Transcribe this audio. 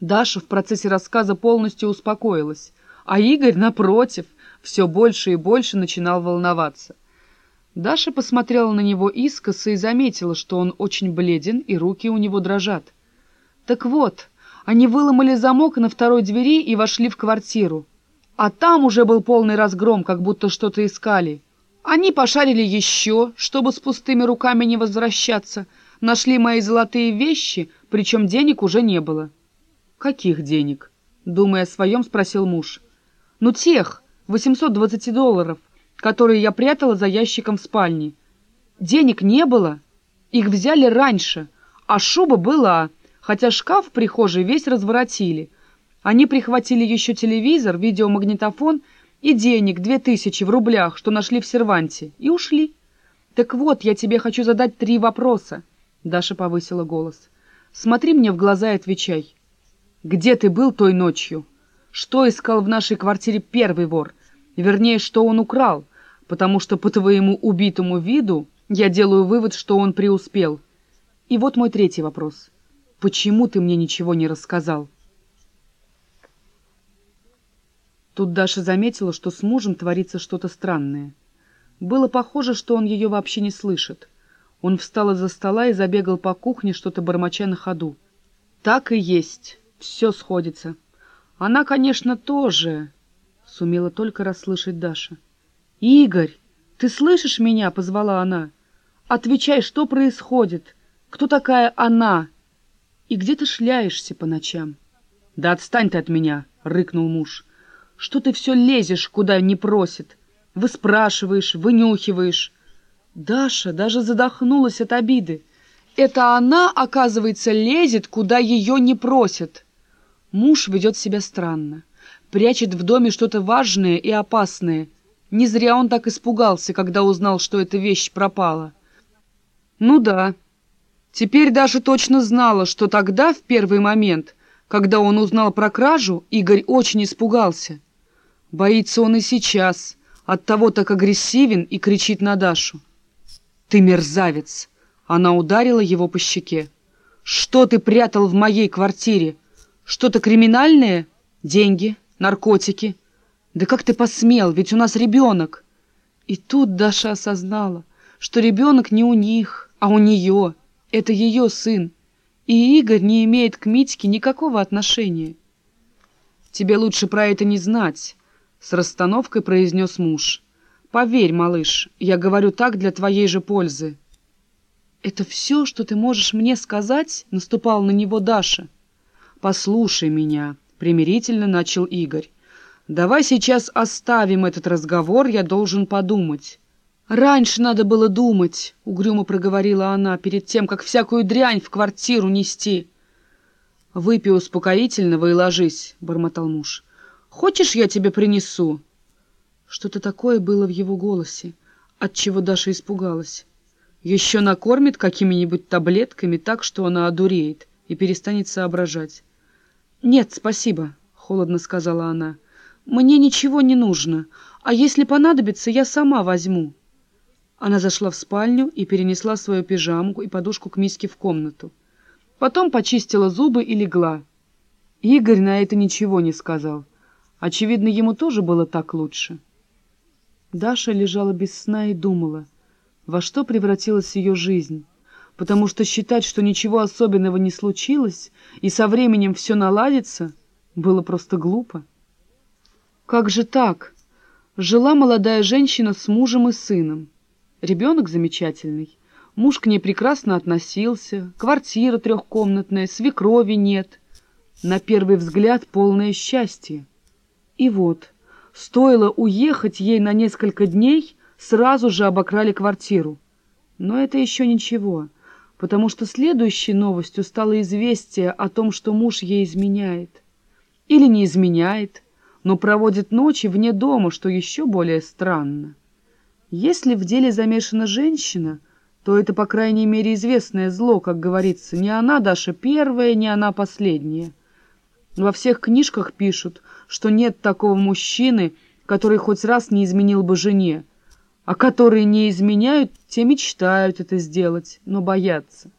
Даша в процессе рассказа полностью успокоилась, а Игорь, напротив, все больше и больше начинал волноваться. Даша посмотрела на него искоса и заметила, что он очень бледен и руки у него дрожат. Так вот, они выломали замок на второй двери и вошли в квартиру. А там уже был полный разгром, как будто что-то искали. Они пошарили еще, чтобы с пустыми руками не возвращаться. Нашли мои золотые вещи, причем денег уже не было. «Каких денег?» — думая о своем, спросил муж. «Ну тех, 820 долларов, которые я прятала за ящиком в спальне. Денег не было, их взяли раньше, а шуба была, хотя шкаф в прихожей весь разворотили. Они прихватили еще телевизор, видеомагнитофон — и денег две тысячи в рублях, что нашли в серванте, и ушли. Так вот, я тебе хочу задать три вопроса. Даша повысила голос. Смотри мне в глаза и отвечай. Где ты был той ночью? Что искал в нашей квартире первый вор? Вернее, что он украл, потому что по твоему убитому виду я делаю вывод, что он преуспел. И вот мой третий вопрос. Почему ты мне ничего не рассказал? Тут Даша заметила, что с мужем творится что-то странное. Было похоже, что он ее вообще не слышит. Он встал из-за стола и забегал по кухне, что-то бормоча на ходу. Так и есть. Все сходится. Она, конечно, тоже... Сумела только расслышать Даша. «Игорь, ты слышишь меня?» — позвала она. «Отвечай, что происходит? Кто такая она? И где ты шляешься по ночам?» «Да отстань ты от меня!» — рыкнул муж. Что ты все лезешь, куда не просит? Выспрашиваешь, вынюхиваешь. Даша даже задохнулась от обиды. Это она, оказывается, лезет, куда ее не просят. Муж ведет себя странно. Прячет в доме что-то важное и опасное. Не зря он так испугался, когда узнал, что эта вещь пропала. Ну да. Теперь Даша точно знала, что тогда, в первый момент, когда он узнал про кражу, Игорь очень испугался. Боится он и сейчас, оттого так агрессивен и кричит на Дашу. «Ты мерзавец!» Она ударила его по щеке. «Что ты прятал в моей квартире? Что-то криминальное? Деньги? Наркотики? Да как ты посмел, ведь у нас ребенок!» И тут Даша осознала, что ребенок не у них, а у нее. Это ее сын. И Игорь не имеет к Митьке никакого отношения. «Тебе лучше про это не знать», с расстановкой произнес муж. «Поверь, малыш, я говорю так для твоей же пользы». «Это все, что ты можешь мне сказать?» — наступал на него Даша. «Послушай меня», — примирительно начал Игорь. «Давай сейчас оставим этот разговор, я должен подумать». «Раньше надо было думать», — угрюмо проговорила она, перед тем, как всякую дрянь в квартиру нести. «Выпей успокоительного и ложись», — бормотал муж. Хочешь, я тебе принесу?» Что-то такое было в его голосе, от чего Даша испугалась. Еще накормит какими-нибудь таблетками так, что она одуреет и перестанет соображать. «Нет, спасибо», — холодно сказала она. «Мне ничего не нужно, а если понадобится, я сама возьму». Она зашла в спальню и перенесла свою пижамку и подушку к миске в комнату. Потом почистила зубы и легла. Игорь на это ничего не сказал. Очевидно, ему тоже было так лучше. Даша лежала без сна и думала, во что превратилась ее жизнь, потому что считать, что ничего особенного не случилось и со временем все наладится, было просто глупо. Как же так? Жила молодая женщина с мужем и сыном. Ребенок замечательный. Муж к ней прекрасно относился, квартира трехкомнатная, свекрови нет. На первый взгляд полное счастье. И вот, стоило уехать ей на несколько дней, сразу же обокрали квартиру. Но это еще ничего, потому что следующей новостью стало известие о том, что муж ей изменяет. Или не изменяет, но проводит ночи вне дома, что еще более странно. Если в деле замешана женщина, то это, по крайней мере, известное зло, как говорится. Не она, Даша, первая, не она последняя. Во всех книжках пишут, что нет такого мужчины, который хоть раз не изменил бы жене, а которые не изменяют, те мечтают это сделать, но боятся.